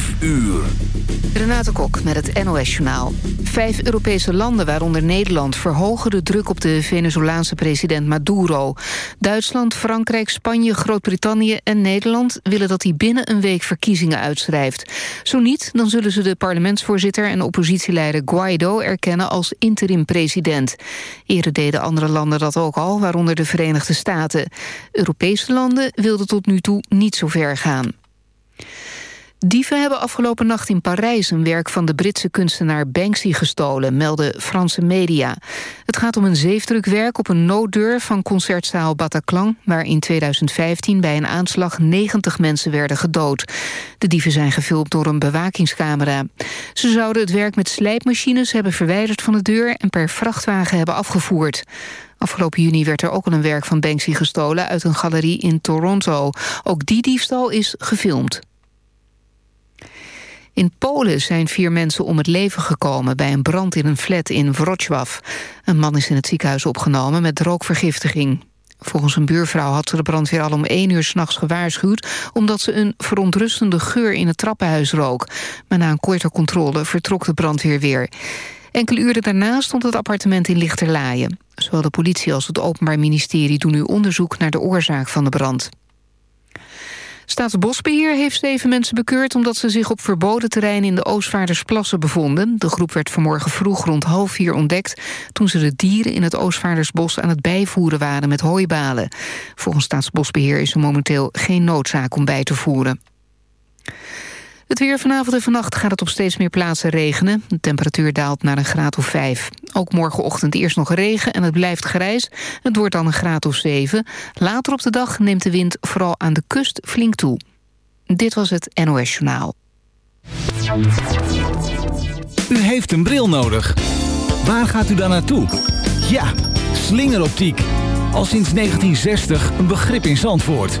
5 uur. Renate Kok met het NOS Journaal. Vijf Europese landen, waaronder Nederland... verhogen de druk op de Venezolaanse president Maduro. Duitsland, Frankrijk, Spanje, Groot-Brittannië en Nederland... willen dat hij binnen een week verkiezingen uitschrijft. Zo niet, dan zullen ze de parlementsvoorzitter... en oppositieleider Guaido erkennen als interim-president. Eerder deden andere landen dat ook al, waaronder de Verenigde Staten. Europese landen wilden tot nu toe niet zo ver gaan. Dieven hebben afgelopen nacht in Parijs een werk van de Britse kunstenaar Banksy gestolen, melden Franse media. Het gaat om een zeefdrukwerk op een nooddeur van concertzaal Bataclan, waar in 2015 bij een aanslag 90 mensen werden gedood. De dieven zijn gefilmd door een bewakingscamera. Ze zouden het werk met slijpmachines hebben verwijderd van de deur en per vrachtwagen hebben afgevoerd. Afgelopen juni werd er ook al een werk van Banksy gestolen uit een galerie in Toronto. Ook die diefstal is gefilmd. In Polen zijn vier mensen om het leven gekomen... bij een brand in een flat in Wrocław. Een man is in het ziekenhuis opgenomen met rookvergiftiging. Volgens een buurvrouw had ze de brandweer al om één uur s'nachts gewaarschuwd... omdat ze een verontrustende geur in het trappenhuis rook. Maar na een korte controle vertrok de brandweer weer. Enkele uren daarna stond het appartement in Lichterlaaien. Zowel de politie als het Openbaar Ministerie doen nu onderzoek... naar de oorzaak van de brand. Staatsbosbeheer heeft zeven mensen bekeurd... omdat ze zich op verboden terrein in de Oostvaardersplassen bevonden. De groep werd vanmorgen vroeg rond half vier ontdekt... toen ze de dieren in het Oostvaardersbos aan het bijvoeren waren met hooibalen. Volgens Staatsbosbeheer is er momenteel geen noodzaak om bij te voeren. Het weer vanavond en vannacht gaat het op steeds meer plaatsen regenen. De temperatuur daalt naar een graad of 5. Ook morgenochtend eerst nog regen en het blijft grijs. Het wordt dan een graad of 7. Later op de dag neemt de wind vooral aan de kust flink toe. Dit was het NOS Journaal. U heeft een bril nodig. Waar gaat u dan naartoe? Ja, slingeroptiek. Al sinds 1960 een begrip in Zandvoort.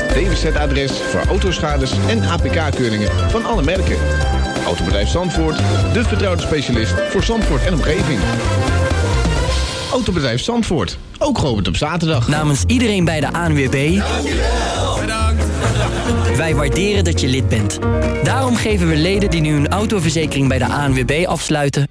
DWZ-adres voor autoschades en APK-keuringen van alle merken. Autobedrijf Zandvoort, de vertrouwde specialist voor Zandvoort en omgeving. Autobedrijf Zandvoort, ook geopend op zaterdag. Namens iedereen bij de ANWB... Bedankt. Wij waarderen dat je lid bent. Daarom geven we leden die nu een autoverzekering bij de ANWB afsluiten...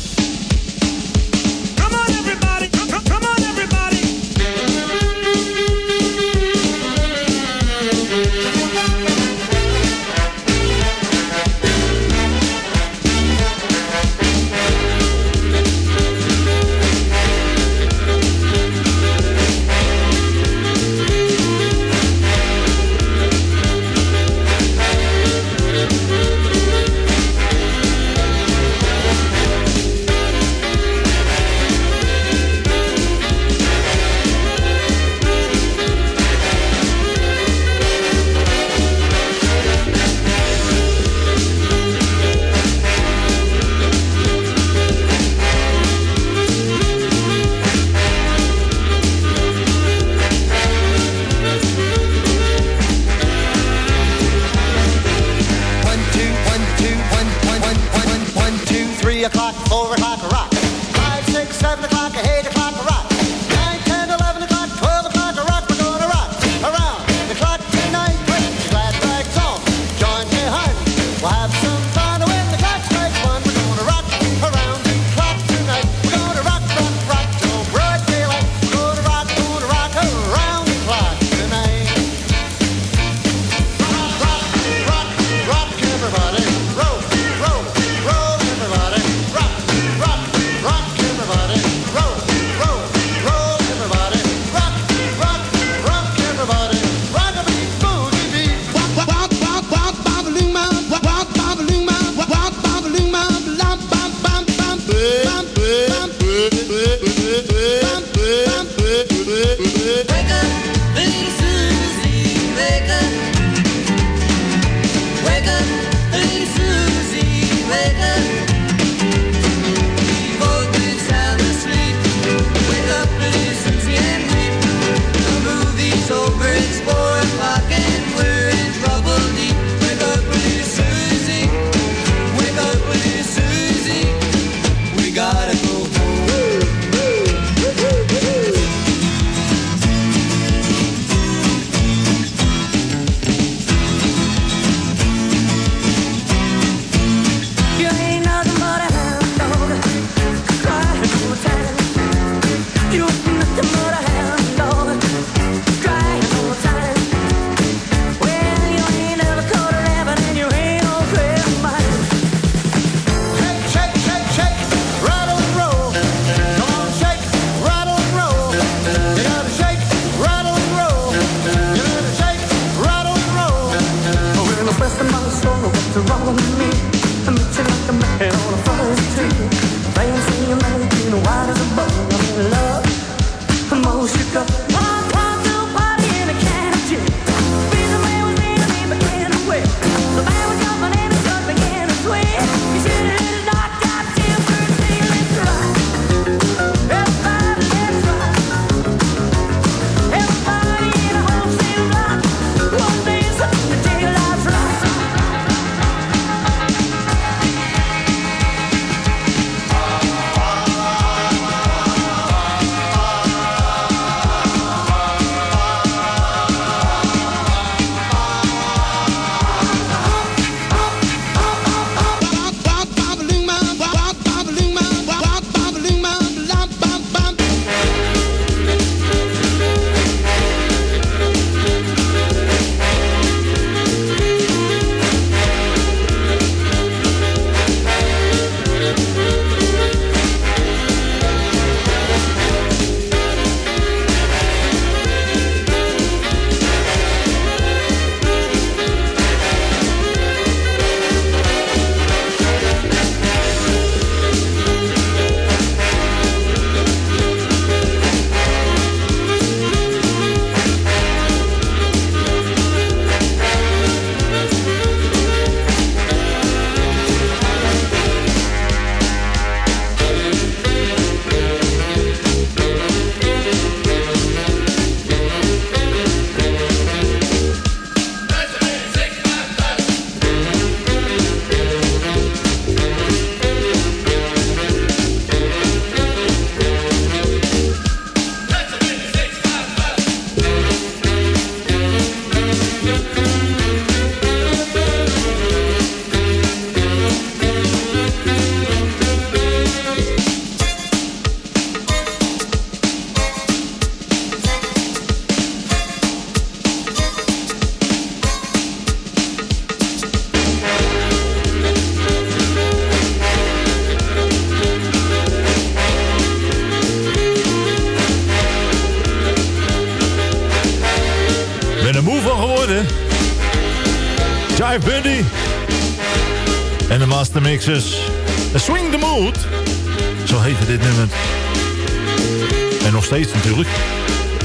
Steeds natuurlijk.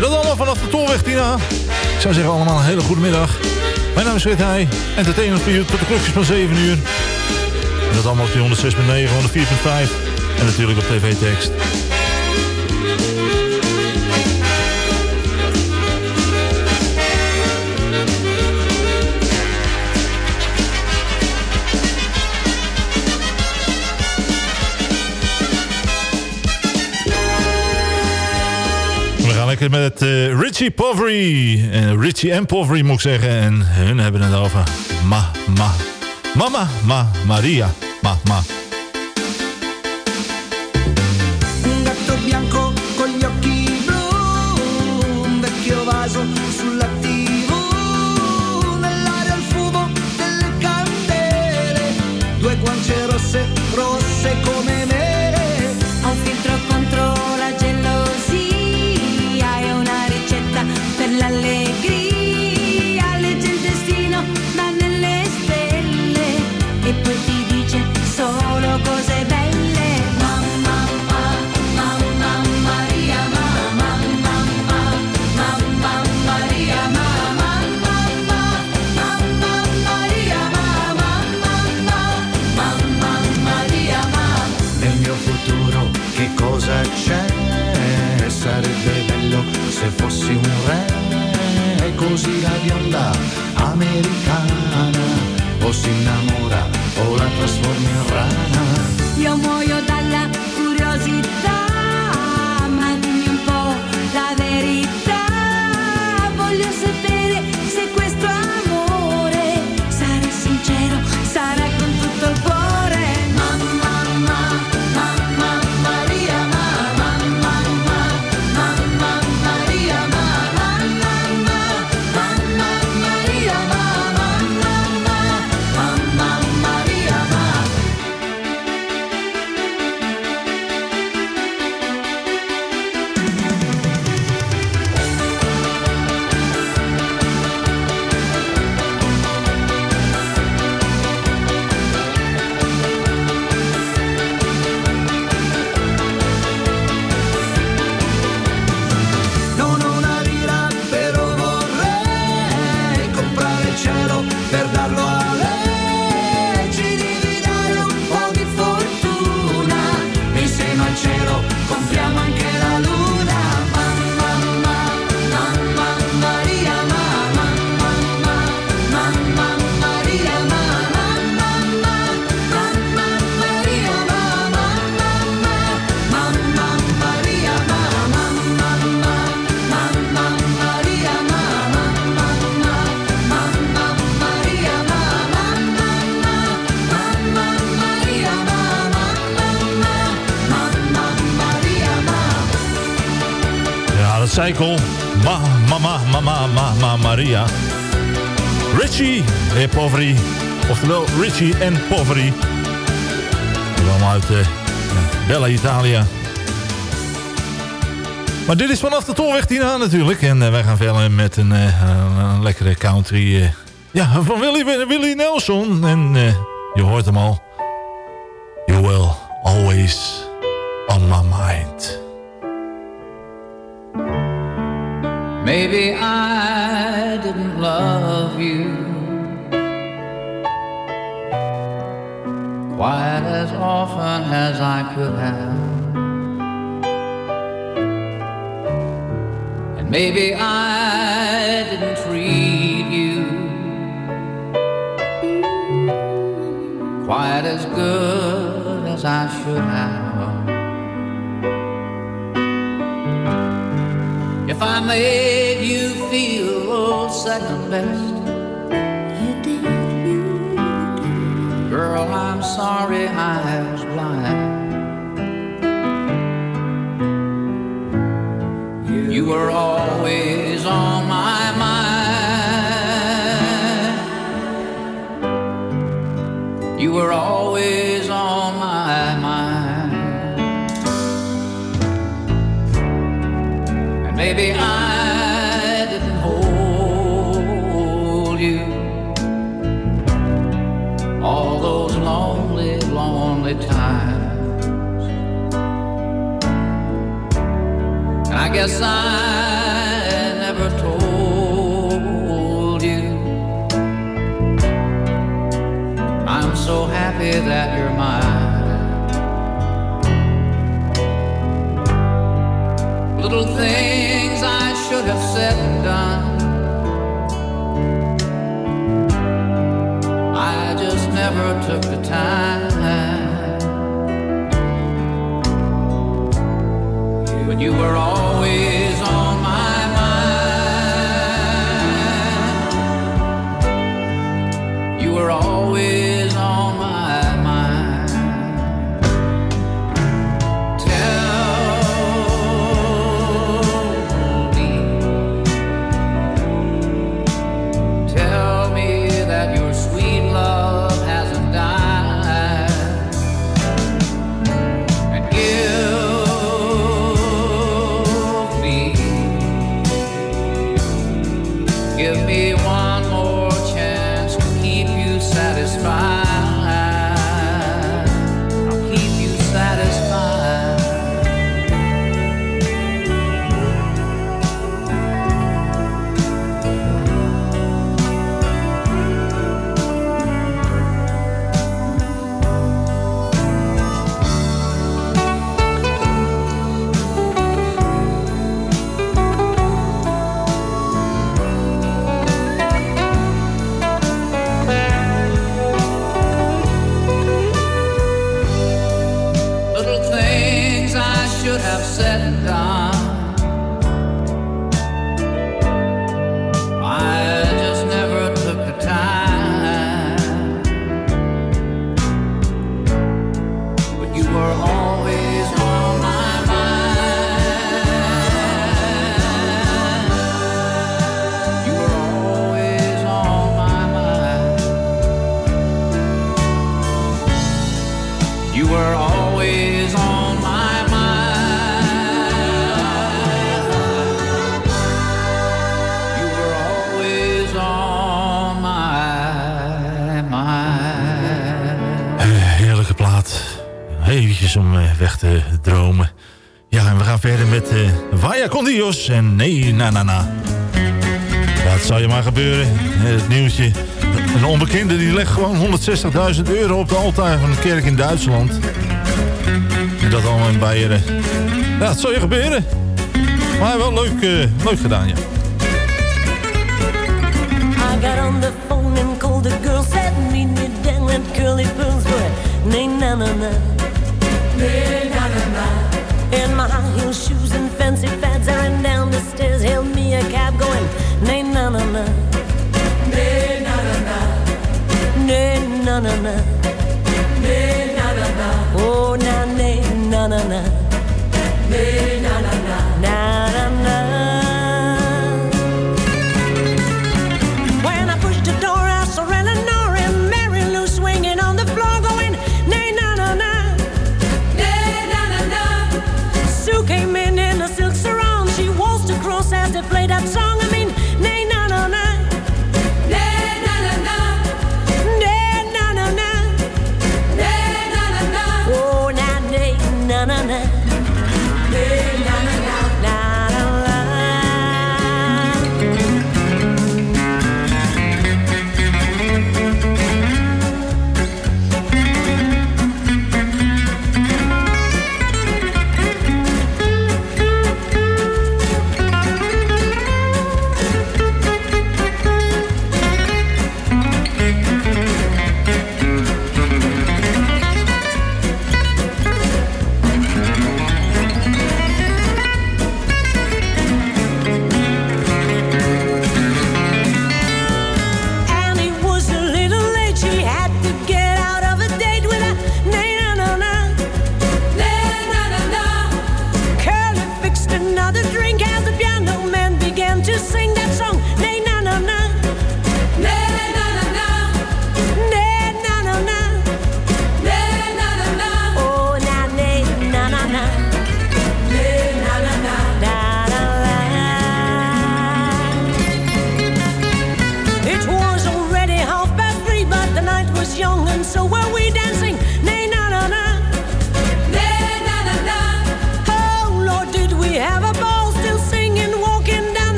Dat allemaal vanaf de Tolweg Tina. Ik zou zeggen allemaal een hele goede middag. Mijn naam is Fred Heij. Entertainment voor u tot de klokjes van 7 uur. En dat allemaal op die 106.9, 104.5. En natuurlijk op tv-tekst. Met uh, Richie Povery. Uh, Richie en Povery moet ik zeggen. En hun hebben het over Ma, Ma, Mama, Ma, Maria, Ma, Ma. Cycle. Ma, mama, mama, mama, Maria. Richie e Poveri. Oftewel Richie en Poveri. Allemaal uit uh, Bella Italia. Maar dit is vanaf de Tolweg Tina natuurlijk. En uh, wij gaan verder met een, een lekkere country. ja, van Willie, Willie Nelson. En je hoort hem al. You will always on my mind. Maybe I didn't love you quite as often as I could have. And maybe I didn't treat you quite as good as I should have. I made you feel second best, you did, you did. Girl, I'm sorry I was blind. You, you were always on my mind. You were always Maybe I didn't hold you all those lonely, lonely times. I guess I never told you. I'm so happy that you're mine. Little things I should have said and done. I just never took the time. But you were always should have said and done. Om eh, weg te dromen. Ja, en we gaan verder met eh Vaya con Dios en Nee Na Na Na. Het zal je maar gebeuren. Eh, Het nieuwtje. Een onbekende die legt gewoon 160.000 euro op de altaar van een kerk in Duitsland. Dat allemaal in Beieren. Ja, het zal je gebeuren. Maar wel leuk, leuk gedaan, ja. I got on the phone and called the girl, said me down at Curly Pearl's boy. Nay na na na. In my high heel shoes and fancy fads, I ran down the stairs, hailed me a cab going. Na na na. Nay na na na. Na na na. Na na na. Oh na na na na.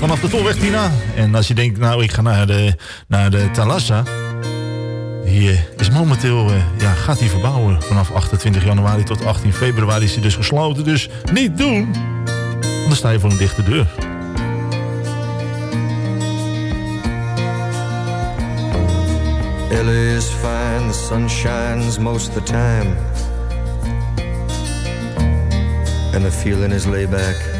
Vanaf de Tolweg Tina. En als je denkt, nou ik ga naar de, naar de Talassa. Die eh, is momenteel, eh, ja, gaat hij verbouwen. Vanaf 28 januari tot 18 februari is hij dus gesloten. Dus niet doen. Dan sta je voor een dichte deur. LA is fine, the sun shines most of the time. And the feeling is laid back.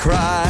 cry.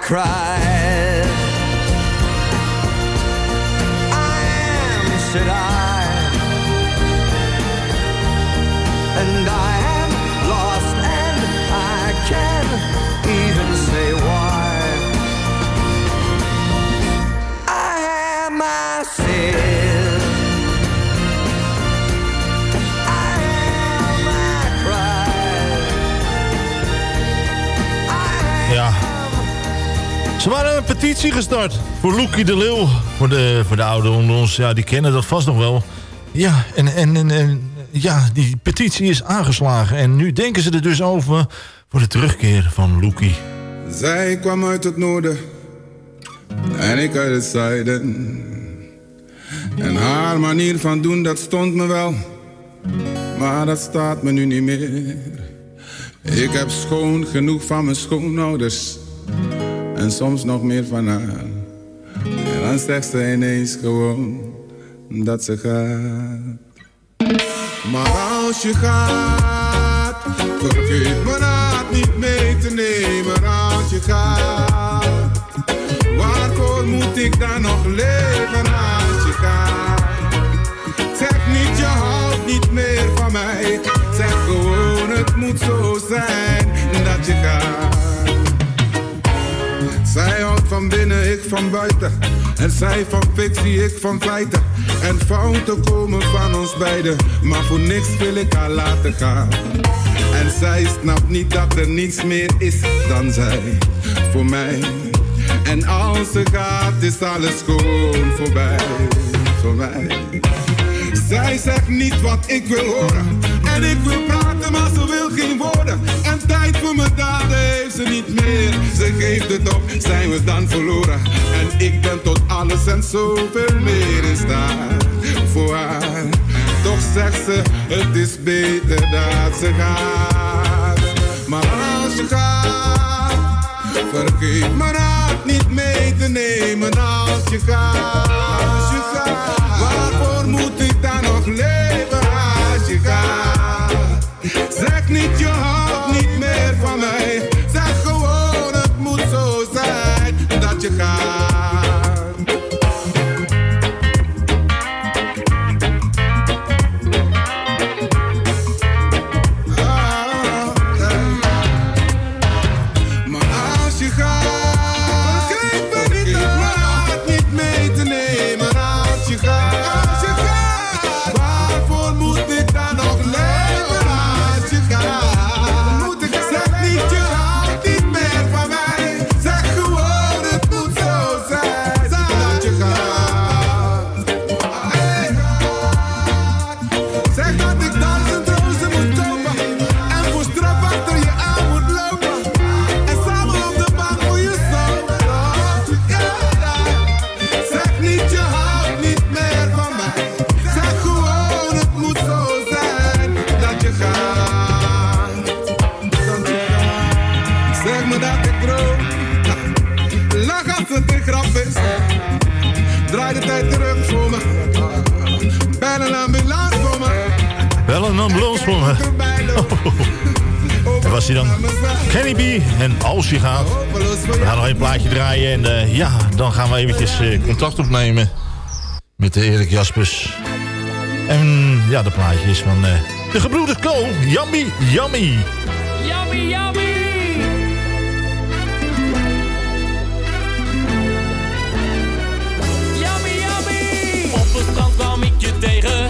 Cried. I am, said I. Ze waren een petitie gestart voor Loekie de Leeuw. Voor de, voor de ouderen onder ons, ja, die kennen dat vast nog wel. Ja, en, en, en, en ja, die petitie is aangeslagen. En nu denken ze er dus over voor de terugkeer van Loekie. Zij kwam uit het noorden en ik uit het zuiden. En haar manier van doen, dat stond me wel, maar dat staat me nu niet meer. Ik heb schoon genoeg van mijn schoonouders en soms nog meer van haar. En dan zegt ze ineens gewoon dat ze gaat. Maar als je gaat, vergeet me raad niet mee te nemen als je gaat. Waarvoor moet ik dan nog leven als je gaat? Zeg niet je houdt niet meer van mij. Zeg gewoon het moet zo zijn dat je gaat. Zij houdt van binnen, ik van buiten. En zij van fictie, ik van feiten. En fouten komen van ons beiden, maar voor niks wil ik haar laten gaan. En zij snapt niet dat er niets meer is dan zij voor mij. En als ze gaat, is alles schoon voorbij, voor mij. Zij zegt niet wat ik wil horen. En ik wil praten, maar ze wil geen woorden. En tijd voor me daar ze meer. Ze geeft het op, zijn we dan verloren. En ik ben tot alles en zoveel meer in staat voor haar. Toch zegt ze, het is beter dat ze gaat. Maar als je gaat, vergeet mijn raad niet mee te nemen. Als je gaat, als je gaat, waarvoor moet ik dan nog leven? Als je gaat, zeg niet je Eh, contact opnemen met de Erik Jaspers. En ja, de plaatje is van eh, de gebroeder Kool. Yummy, yummy. Yummy, yummy. Yummy, yummy. Op het strand wel ik je tegen.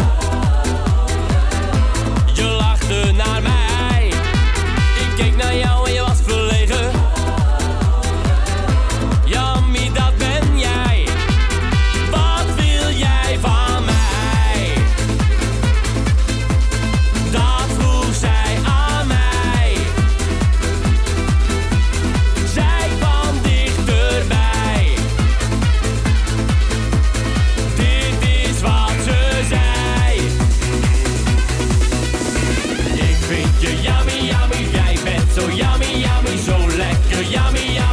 Miami.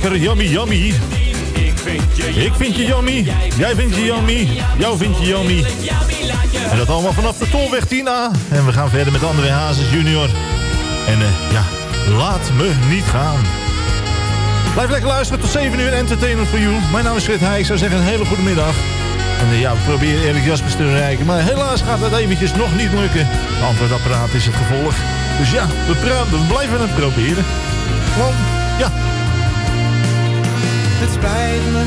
lekker yummy yummy. Ik vind je yummy, jij vindt je yummy, jou vind je yummy. En dat allemaal vanaf de Tolweg 10A. En we gaan verder met André Hazes junior. En eh, ja, laat me niet gaan. Blijf lekker luisteren tot 7 uur Entertainment voor You. Mijn naam is Frit Heij. Ik zou zeggen een hele goede middag. En eh, ja, we proberen Erik Jaspers te bereiken. Maar helaas gaat dat eventjes nog niet lukken. Het antwoordapparaat is het gevolg. Dus ja, we, we blijven het proberen. Het spijt me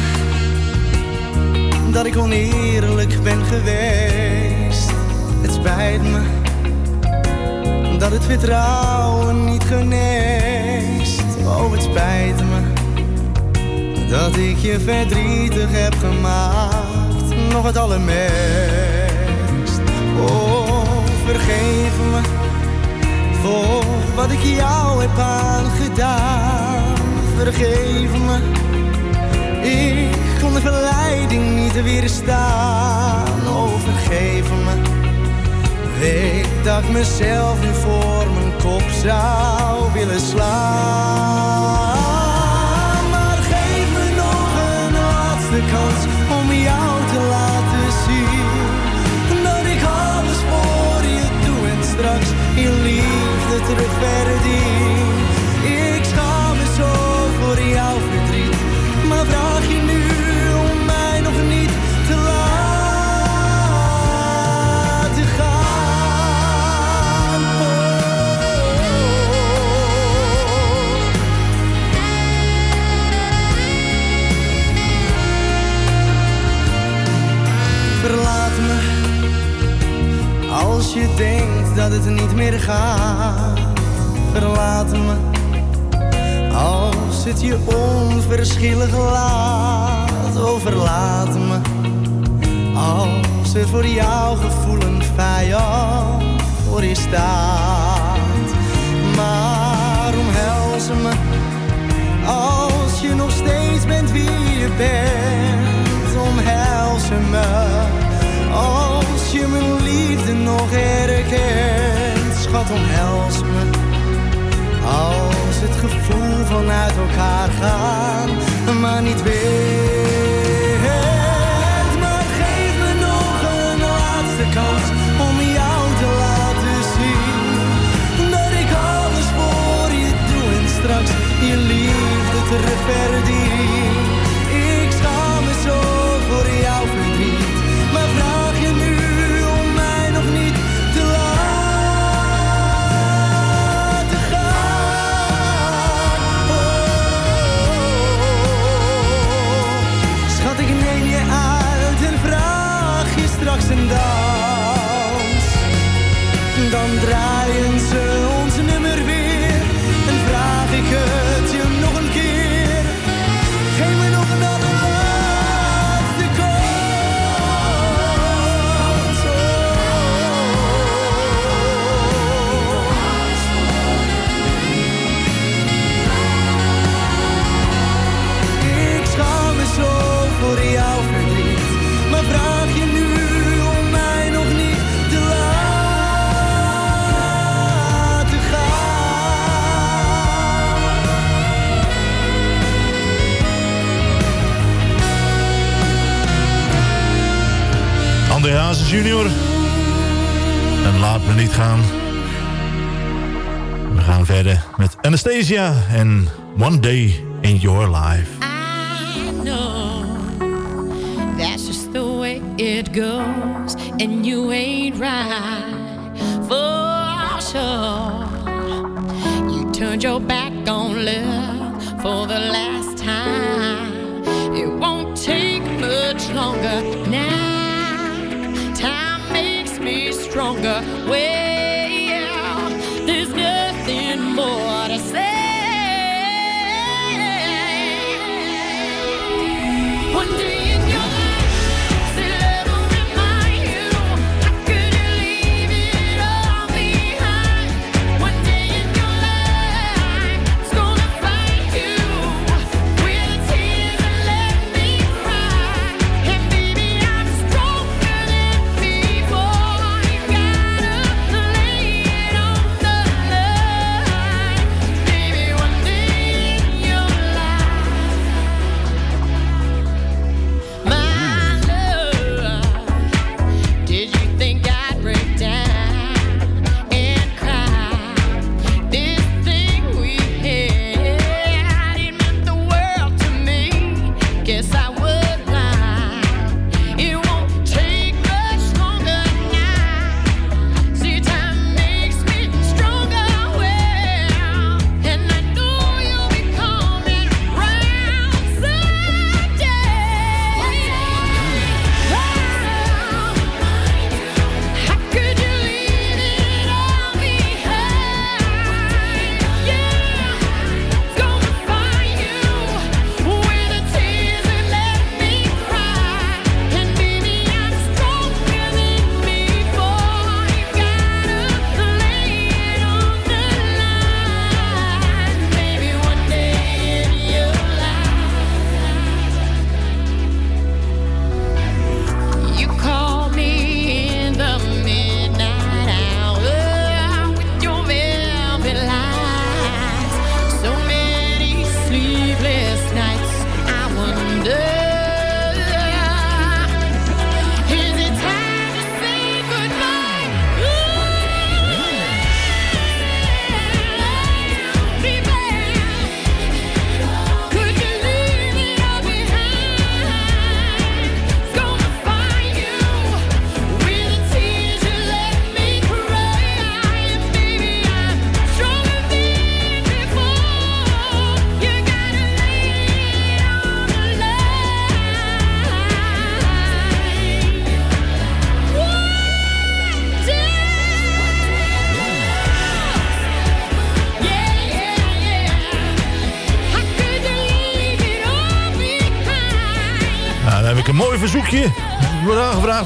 dat ik oneerlijk ben geweest. Het spijt me dat het vertrouwen niet geneest. Oh, het spijt me dat ik je verdrietig heb gemaakt. Nog het allermeest. Oh, vergeef me voor wat ik jou heb aangedaan. Vergeef me. Ik kon de verleiding niet weerstaan. Oh, vergeef me. Weet dat ik mezelf nu voor mijn kop zou willen slaan. Maar geef me nog een laatste kans om jou te laten zien. Dat ik alles voor je doe en straks je liefde terug verdien. Je denkt dat het niet meer gaat. Verlaat me als het je onverschillig laat, oh verlaat me. Als er voor jouw gevoel vijand voor je staat. Maar omhels me als je nog steeds bent wie je bent. Omhels me je mijn liefde nog herkent. Schat, omhels me als het gevoel vanuit elkaar gaan, maar niet weet. Maar geef me nog een laatste kans om jou te laten zien dat ik alles voor je doe en straks je liefde terug Junior. En laat me niet gaan. We gaan verder met Anastasia en One Day in Your Life. know that's just the way it goes, and you ain't right for sure. You turned your back on love for the last time. It won't take much longer now. Time makes me stronger. Well,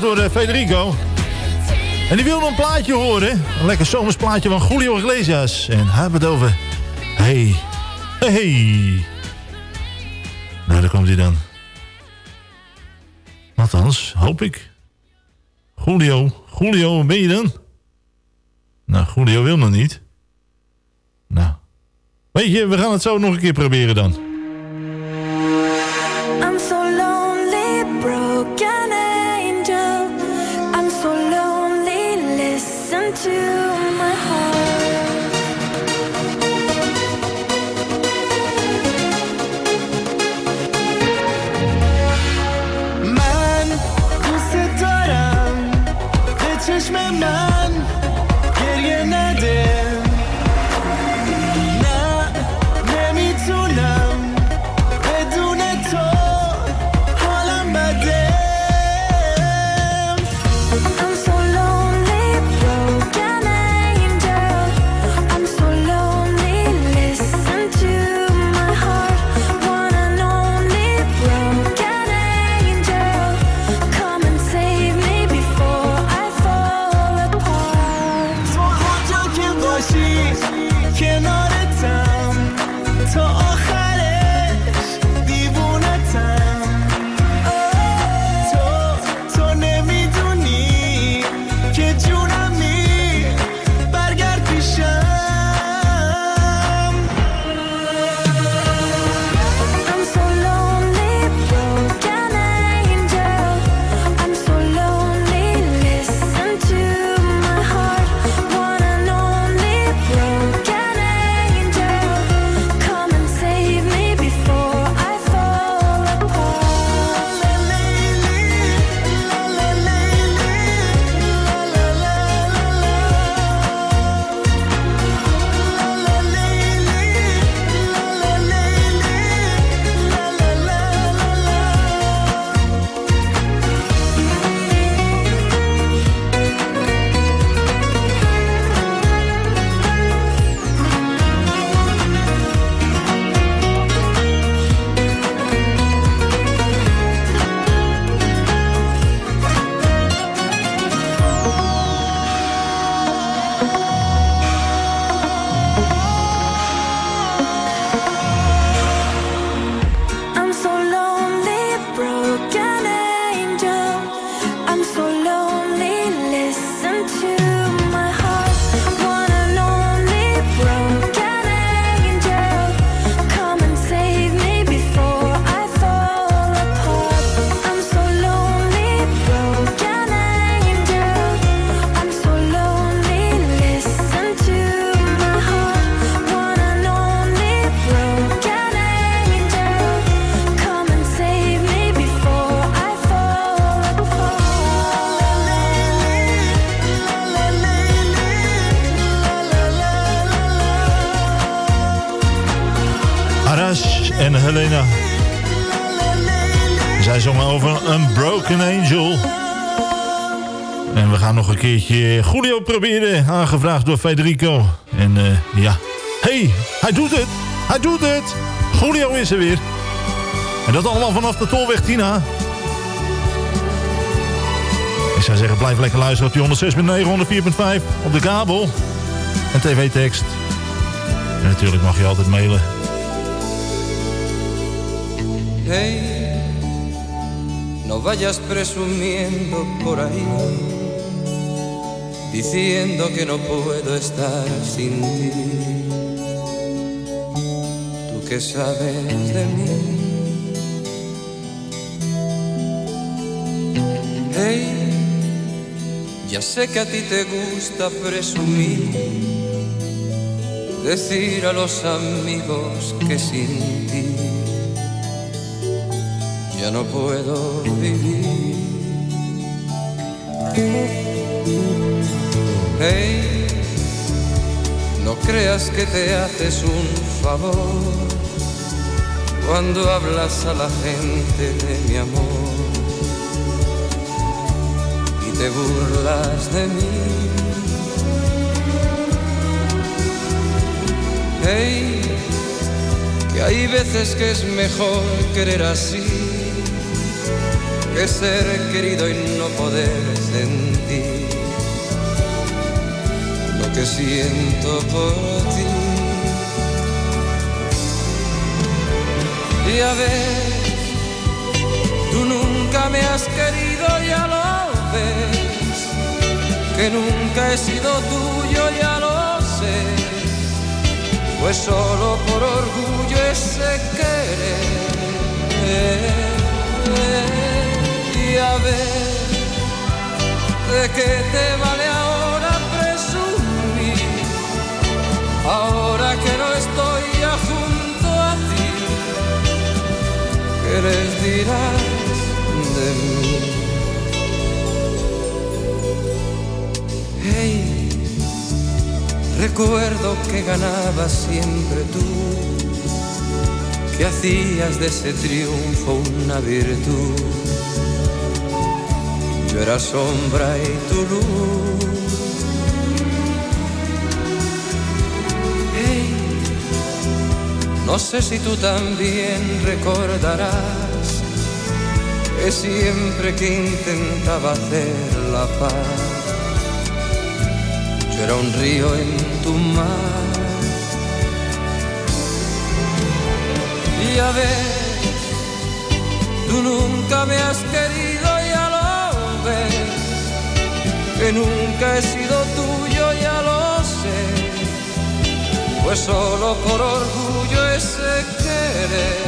Door eh, Federico. En die wilde een plaatje horen. Een lekker zomers plaatje van Julio Iglesias. En hij heeft het over... Hey, hey. Nou, daar komt hij dan. Althans, hoop ik. Julio, Julio, waar ben je dan? Nou, Julio wil nog niet. Nou. Weet je, we gaan het zo nog een keer proberen dan. Proberen. Aangevraagd door Federico. En eh, ja. hey, hij doet het. Hij doet het. Julio is er weer. En dat allemaal vanaf de Tolweg Tina. Ik zou zeggen, blijf lekker luisteren op die 106.9, 104.5 op de kabel. En tv-tekst. En natuurlijk mag je altijd mailen. Hey, no vayas presumiendo por ahí, diciendo que no puedo estar sin ti. Tú que sabes de mí. Hey, ya sé que a ti te gusta presumir, decir a los amigos que sin ti ya no puedo vivir. Hey, no creas que te haces un favor cuando hablas a la gente de mi amor y te burlas de mí. Hey, que hay veces que es mejor querer así que ser querido y no poder sentir que siento por ti. Ya ves, tú nunca me has querido, ya lo ves, que nunca he sido tuyo, ya lo sé, pues solo por orgullo ese querer. Ya ves, de qué te vale ahora que no estoy ya junto a ti. ¿Qué les dirás de mí? Hey, recuerdo que ganabas siempre tú, que hacías de ese triunfo una virtud. Yo era sombra y tu luz. No sé si tú también recordarás que siempre que intentaba hacer la paz, yo era un río en tu mar. Y ya ves, tú nunca me has querido, ya lo ves, que nunca he sido tuyo, ya lo sé, pues solo por orgullo ese querer.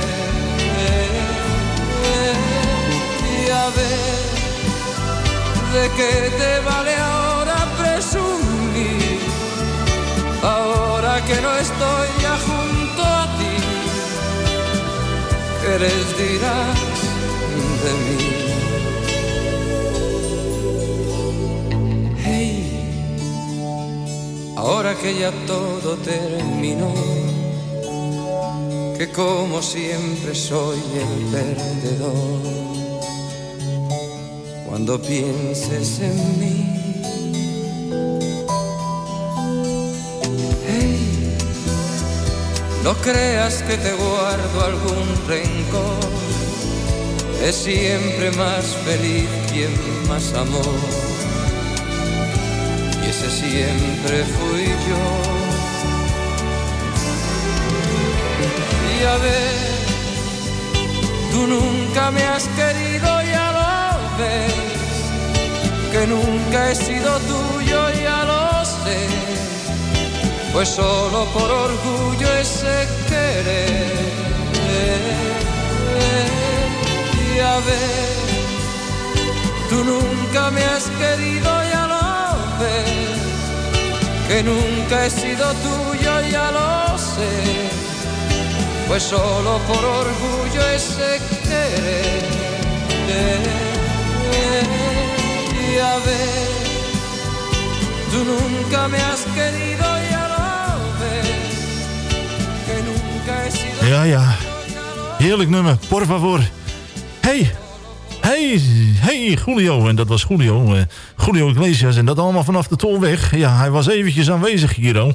Ya ves, de qué te vale ahora presumir, ahora que no estoy ya junto a ti. ¿Qué les dirás de mí? Ahora que ya todo terminó, que como siempre soy el perdedor. Cuando pienses en mí, hey, no creas que te guardo algún rencor. Es siempre más feliz quien más amó. Y siempre fui yo. Ya ves, tú nunca me has querido, ya lo ves, que nunca he sido tuyo, ya lo sé, pues solo por orgullo ese querer. Ya ves, tú nunca me has querido, que nunca he sido tuyo, ya lo sé pues solo por orgullo ese querer. Ya ves, tú nunca me has querido, ya lo ves, que nunca he sido Ja, ja. Heerlijk nummer. Por favor. Hey. Hey, hey, Julio. En dat was Julio. Julio Iglesias. En dat allemaal vanaf de Tolweg. Ja, hij was eventjes aanwezig hier al.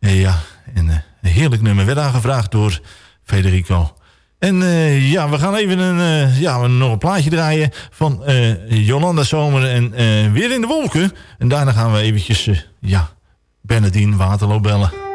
Eh, ja, en eh, een heerlijk nummer. Werd aangevraagd door Federico. En eh, ja, we gaan even een, ja, nog een plaatje draaien van Jolanda Zomer en Weer in de Wolken. En daarna gaan we eventjes, ja, Bernardine Waterloo bellen.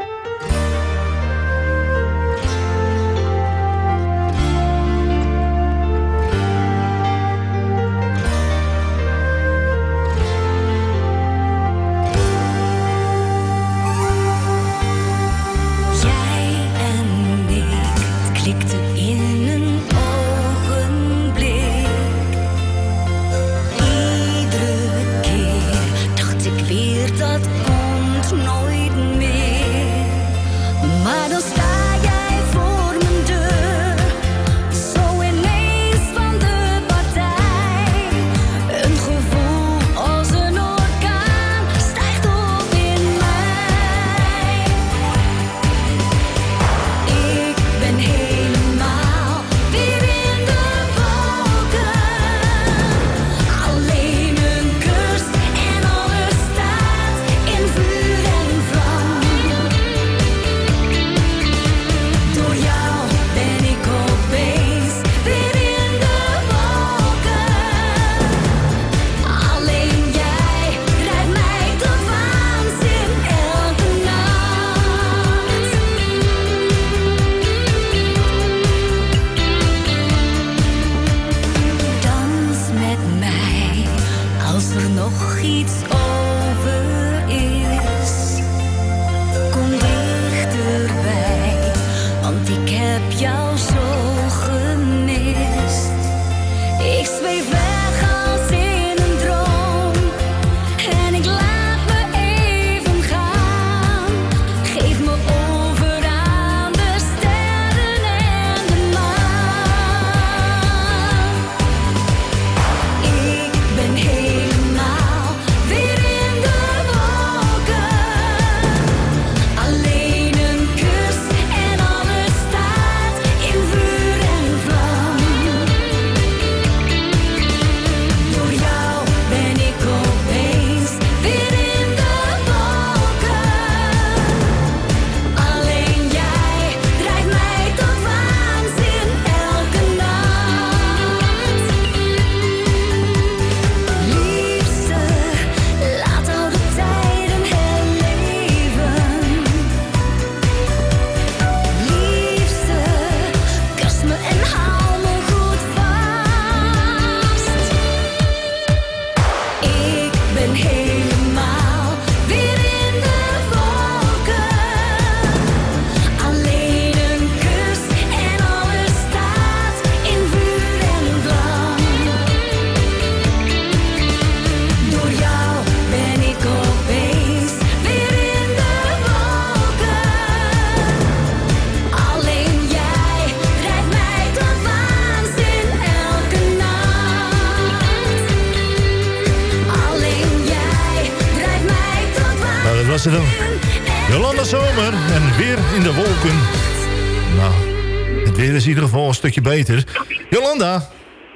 In ieder geval een stukje beter. Jolanda.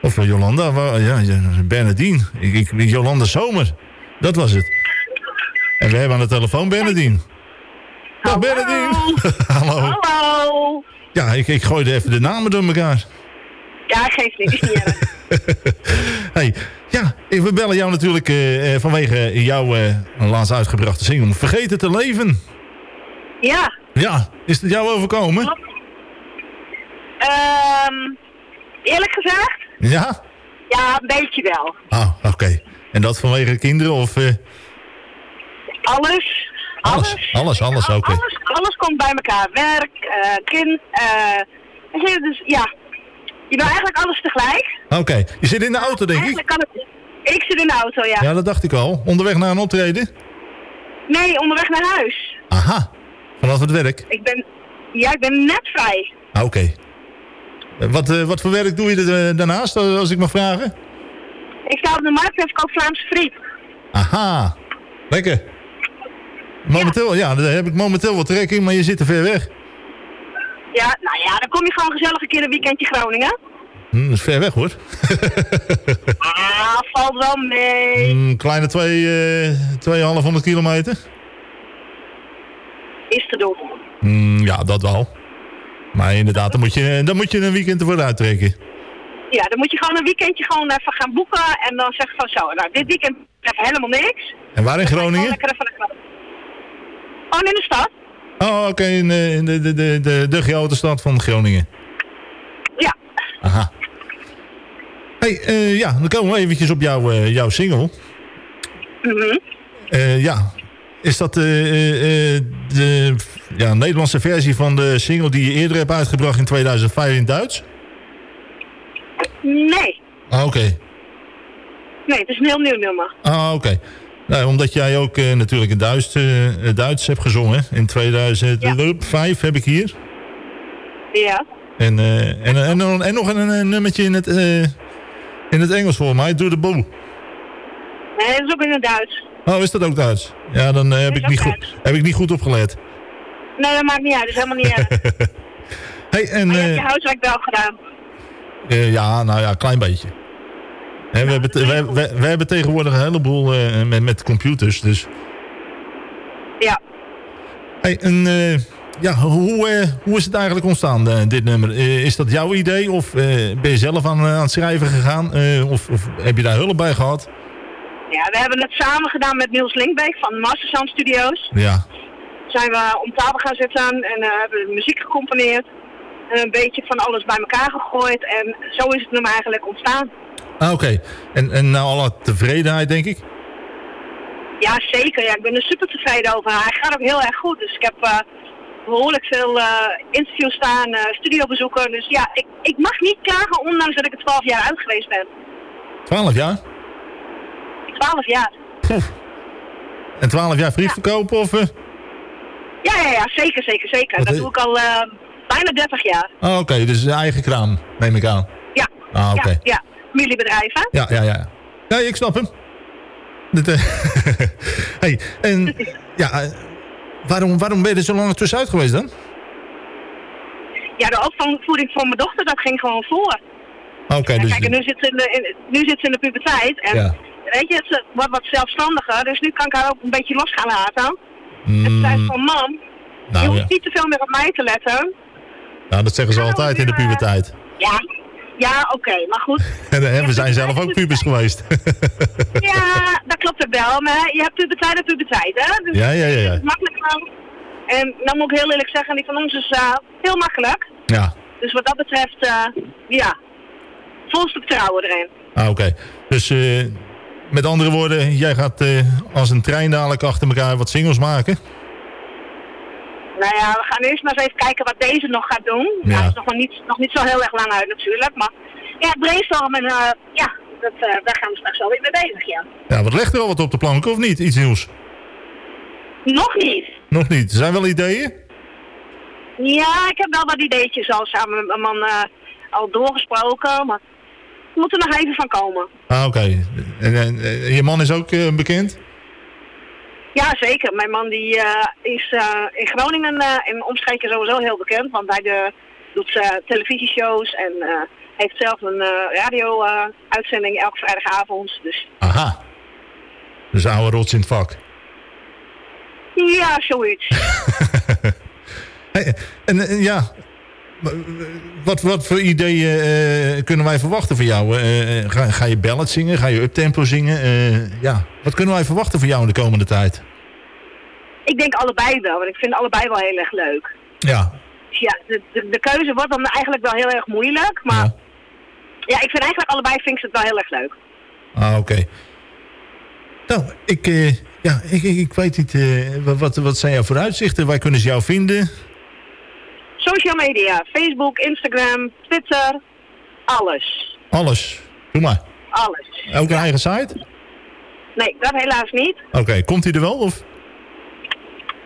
Of eh, Jolanda, wa- ja, Bernardine. Ik, ik, Jolanda Zomer. Dat was het. En we hebben aan de telefoon Bernardine. Dag Bernardine. Hallo. Hallo. Ja, ik, ik gooide even de namen door elkaar. Ja, geeft niet. Is niet erg. Hey, ja, we bellen jou natuurlijk eh, eh, vanwege jouw eh, laatst uitgebrachte single. Vergeten te leven. Ja. Ja, is het jou overkomen? Ehm eerlijk gezegd? Ja? Ja, een beetje wel. Ah, oké. En dat vanwege kinderen of... eh, Alles. alles, alles, alles, oké. Alles, alles komt bij elkaar. Werk, eh, kind. eh dus ja. Je wil eigenlijk alles tegelijk. Oké, je zit in de auto denk ik? Kan het... Ik zit in de auto, ja. Ja, dat dacht ik al. Onderweg naar een optreden? Nee, onderweg naar huis. Aha, vanaf het werk. Ik ben... Ja, ik ben net vrij. Ah, Oké. Wat, eh, wat voor werk doe je er, eh, daarnaast, eh, als ik mag vragen? Ik sta op de markt en verkoop Vlaamse friet. Aha, lekker. Momenteel, ja, daar heb ik momenteel wat trek in, maar je zit te ver weg. Ja, nou ja, dan kom je gewoon gezellig een keer een weekendje Groningen. Hm, dat is ver weg hoor. Ah, valt wel mee. Een kleine twee, eh 2,500 kilometer. Is te doen. Hm, ja, dat wel. Maar inderdaad, dan moet je, dan moet je een weekend ervoor uittrekken. Ja, dan moet je gewoon een weekendje gewoon even gaan boeken en dan zeggen van zo, nou dit weekend even helemaal niks. En waar in Groningen? Gewoon in de stad. Oh, oké, in, eh, in de, de, de, de, de grote stad van Groningen. Ja. Aha. hey, eh, ja, dan komen we eventjes op jouw, eh, jouw single. Mhm. Eh, ja, is dat eh, eh, eh, de ja, Nederlandse versie van de single die je eerder hebt uitgebracht in 2005 in Duits? Nee, Ah, oké. nee, het is een heel nieuw nummer. Ah, oké. Nou, omdat jij ook natuurlijk in Duits, Duits hebt gezongen. In 2005 heb ik hier. Ja. En, eh, en, en, nog een, een nummertje in het, eh, in het Engels voor mij. Doe de boel. Nee, dat is ook in het Duits. Oh, is dat ook Duits? Ja, dan eh, heb, ik niet goed, heb ik niet goed opgelet. Nee, dat maakt niet uit, dat is helemaal niet erg. Hey, en, Maar je hebt eh, je huiswerk wel gedaan. eh, ja, nou ja, een klein beetje. We, hebben we, we, we hebben tegenwoordig een heleboel met, met computers, dus... Ja. Hey, en, ja, hoe, hoe is het eigenlijk ontstaan, dit nummer? Is dat jouw idee of ben je zelf aan, aan het schrijven gegaan? Of, of heb je daar hulp bij gehad? Ja, we hebben het samen gedaan met Niels Linkbeek van Mastersound Studios. Ja. Zijn we om tafel gaan zitten en eh, hebben muziek gecomponeerd. En een beetje van alles bij elkaar gegooid. En zo is het nummer eigenlijk ontstaan. Ah, oké. En, en nou alle tevredenheid, denk ik? Ja, zeker. Ja, ik ben er super tevreden over. Hij gaat ook heel erg goed. Dus ik heb eh, behoorlijk veel eh, interviews staan, eh studiobezoeken. Dus ja, ik, ik mag niet klagen, ondanks dat ik er 12 jaar uit geweest ben. 12 jaar? 12 jaar. En 12 jaar friet verkopen? Of, eh? Ja, ja, ja, zeker, zeker, zeker. Wat Dat doe ik al eh, bijna 30 jaar. Ah, oké. Dus eigen kraam, neem ik aan. Ja. Ah, oké. Ja, ja. hè? Ja, ja, ja. Nee, ik snap hem. Dit, eh, hey, en ja, waarom, waarom ben je er zo lang tussenuit geweest dan? Ja, de opvoeding van mijn dochter, dat ging gewoon voor. Oké, dus... kijk, en nu zit, ze in de, in- nu zit ze in de puberteit. En Ja. Weet je, ze wordt wat zelfstandiger. Dus nu kan ik haar ook een beetje los gaan laten. Mm, En ze zei van, mam, je nou, hoeft ja. niet te veel meer op mij te letten. nou, dat zeggen ze altijd in de puberteit. Ja, ja oké, maar goed. En, eh, we zijn zelf ook pubers geweest. Ja, dat klopt ook wel. Maar je hebt puberteit en puberteit, hè? Dus Ja, ja, ja, ja. Het is makkelijk wel. En dan moet ik heel eerlijk zeggen, die van ons is eh, heel makkelijk. ja, Dus wat dat betreft, eh, ja, volste vertrouwen erin. ah, oké. Dus met andere woorden, jij gaat eh, als een trein dadelijk achter elkaar wat singles maken. Nou ja, we gaan eerst maar eens even kijken wat deze nog gaat doen. Ja. Ja. is nog, niet, nog niet zo heel erg lang uit natuurlijk. Maar ja, brainstorm en eh, ja, dat, eh, daar gaan we straks wel weer mee bezig, ja. Ja, wat legt er al wat op de plank of niet? Iets nieuws? Nog niet. Nog niet. Er zijn wel ideeën? Ja, ik heb wel wat ideetjes al samen met mijn man al doorgesproken. Maar we moeten er nog even van komen. Ah, oké. En, en, en je man is ook eh, bekend? Ja, zeker. Mijn man die eh, is eh, in Groningen eh en omstreken sowieso heel bekend, want hij de, doet eh, televisieshows en eh, heeft zelf een radio-uitzending elke vrijdagavond. Dus Aha. Dus een oude rots in het vak. ja, zoiets. Hey, en eh, ja, wat, wat voor ideeën eh, kunnen wij verwachten van jou? Eh, eh, ga, ga je ballad zingen? Ga je uptempo zingen? Eh, ja, wat kunnen wij verwachten van jou in de komende tijd? ik denk allebei wel, want ik vind allebei wel heel erg leuk. Ja, Dus ja, de, de, de keuze wordt dan eigenlijk wel heel erg moeilijk, maar ja, ik vind eigenlijk allebei vind ik het wel heel erg leuk. ah, oké. Nou, ik, eh, ja, ik, ik, ik weet niet, eh, wat, wat zijn jouw vooruitzichten? Waar kunnen ze jou vinden? Social media, Facebook, Instagram, Twitter, alles. Alles. Doe maar. Alles. Ook een eigen site? Nee, dat helaas niet. Oké, komt hij er wel? Of?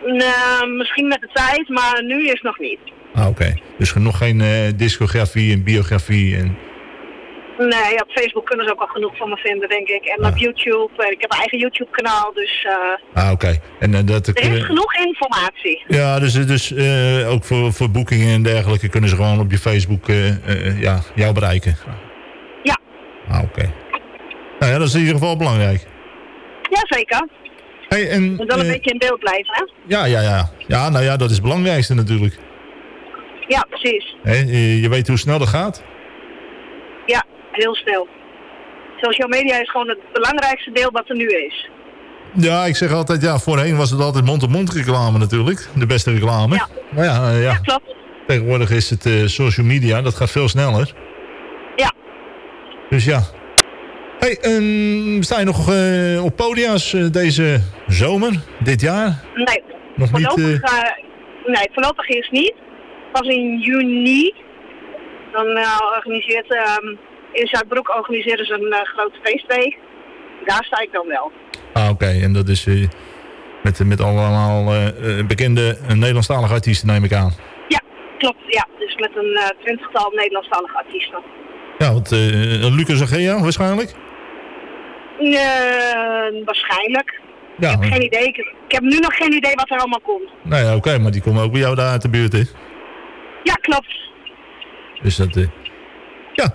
Nou, misschien met de tijd, maar nu is nog niet. Ah, oké. Dus nog geen eh, discografie en biografie en... Nee, op Facebook kunnen ze ook al genoeg van me vinden, denk ik. En op YouTube, eh, ik heb een eigen YouTube-kanaal, dus eh, Ah, oké. En eh, dat... er is genoeg informatie. Ja, dus, dus eh, ook voor, voor boekingen en dergelijke kunnen ze gewoon op je Facebook ja, jou bereiken. Ja. Ah, oké. Nou ja, dat is in ieder geval belangrijk. Jazeker. Hey, en, Moet wel een beetje in beeld blijven, hè? Ja, ja, ja. Ja, nou ja, dat is het belangrijkste natuurlijk. Ja, precies. Je, je weet hoe snel dat gaat. Ja, heel snel. Social media is gewoon het belangrijkste deel wat er nu is. Ja, ik zeg altijd, ja, voorheen was het altijd mond-to-mond reclame natuurlijk. De beste reclame. Ja. Maar ja, eh, ja. klopt. tegenwoordig is het eh, social media, dat gaat veel sneller. Ja. Dus ja. Hey, en sta je nog eh, op podia's deze zomer, dit jaar? Nee, Nog niet, voorlopig, nee, voorlopig is niet. Pas in juni. Dan organiseert ehm, in Zuidbroek organiseren ze een eh, grote feestweek. Daar sta ik dan wel. Ah, oké. En dat is eh, met, met allemaal eh, bekende Nederlandstalige artiesten, neem ik aan. Ja, klopt. Ja, dus met een twintigtal Nederlandstalige artiesten. Ja, want Lucas Agea waarschijnlijk? Waarschijnlijk. Ja, Ik heb geen idee. Ik, ik heb nu nog geen idee wat er allemaal komt. nou ja, oké, maar die komen ook bij jou daar uit de buurt, hè? Ja, klopt. Dus dat, eh, ja.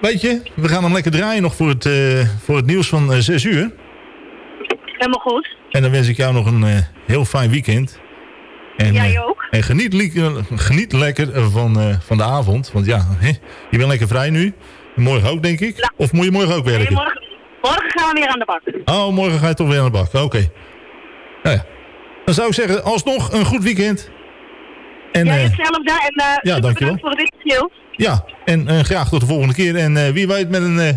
Weet je, we gaan hem lekker draaien nog voor het, eh, voor het nieuws van eh 6 uur. Helemaal goed. En dan wens ik jou nog een eh, heel fijn weekend. En, Jij eh, ook. En geniet, geniet lekker van, eh, van de avond. Want ja, hè, je bent lekker vrij nu. Morgen ook, denk ik. Of moet je morgen ook Nee, werken? morgen, morgen gaan we weer aan de bak. Oh, morgen ga je toch weer aan de bak. Oké. Nou ja. Dan zou ik zeggen, alsnog een goed weekend. En, Jij eh, hetzelfde en uh, ja, dankjewel. voor dit interview. ja, en eh, graag tot de volgende keer. En eh, wie weet met een, eh,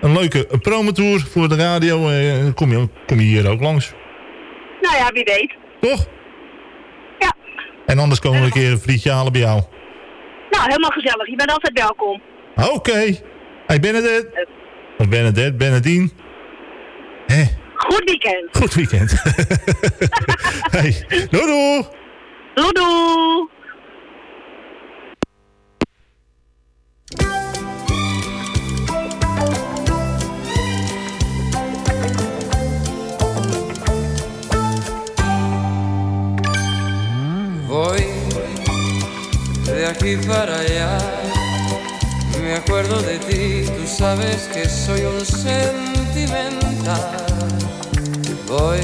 een leuke promotour voor de radio. eh, kom, je, kom je hier ook langs. Nou ja, wie weet. Toch? Ja. En anders komen we een keer een frietje halen bij jou. Nou, helemaal gezellig. Je bent altijd welkom. Oké. Hey Bernadette. Of Bernadette, Bernadine. Hé, Goed weekend. goed weekend. hey, doei doei. Doei doei. Voy de aquí para allá. Me acuerdo de ti, tú sabes que soy un sentimental. Voy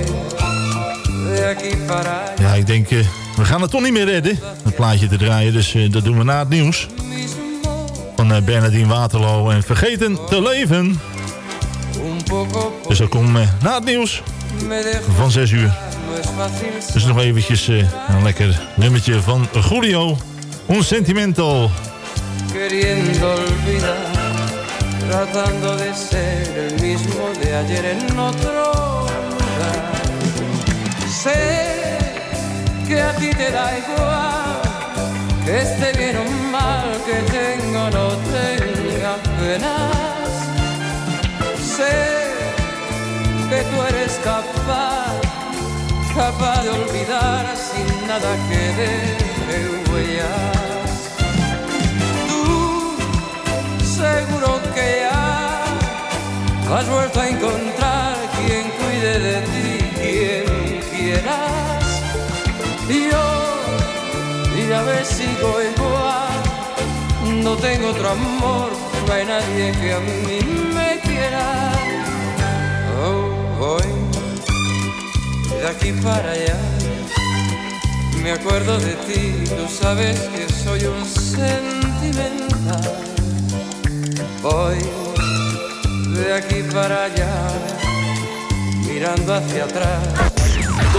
de aquí para allá. Ja, ik denk, eh, we gaan het toch niet meer redden. Het plaatje te draaien, dus eh, dat doen we na het nieuws. Van eh, Bernadine Waterloo en Vergeten te leven. Dus dat komt eh, na het nieuws van 6 uur. Dus nog eventjes een lekker nummertje van Julio. Un sentimental. tratando de ser el mismo de ayer en otro que a ti te da igual, que esté bien o mal, que tenga no tenga penas. Sé que tú eres capaz, capaz de olvidar sin nada que deje huellas. seguro que ya has vuelto a encontrar quien cuide de ti quien quieras. Yo ya ves sigo igual, no tengo otro amor, no hay nadie que a mí me quiera. Oh, voy de aquí para allá. Me acuerdo de ti, tú sabes que soy un sentimental. Voy de aquí para allá, mirando hacia atrás.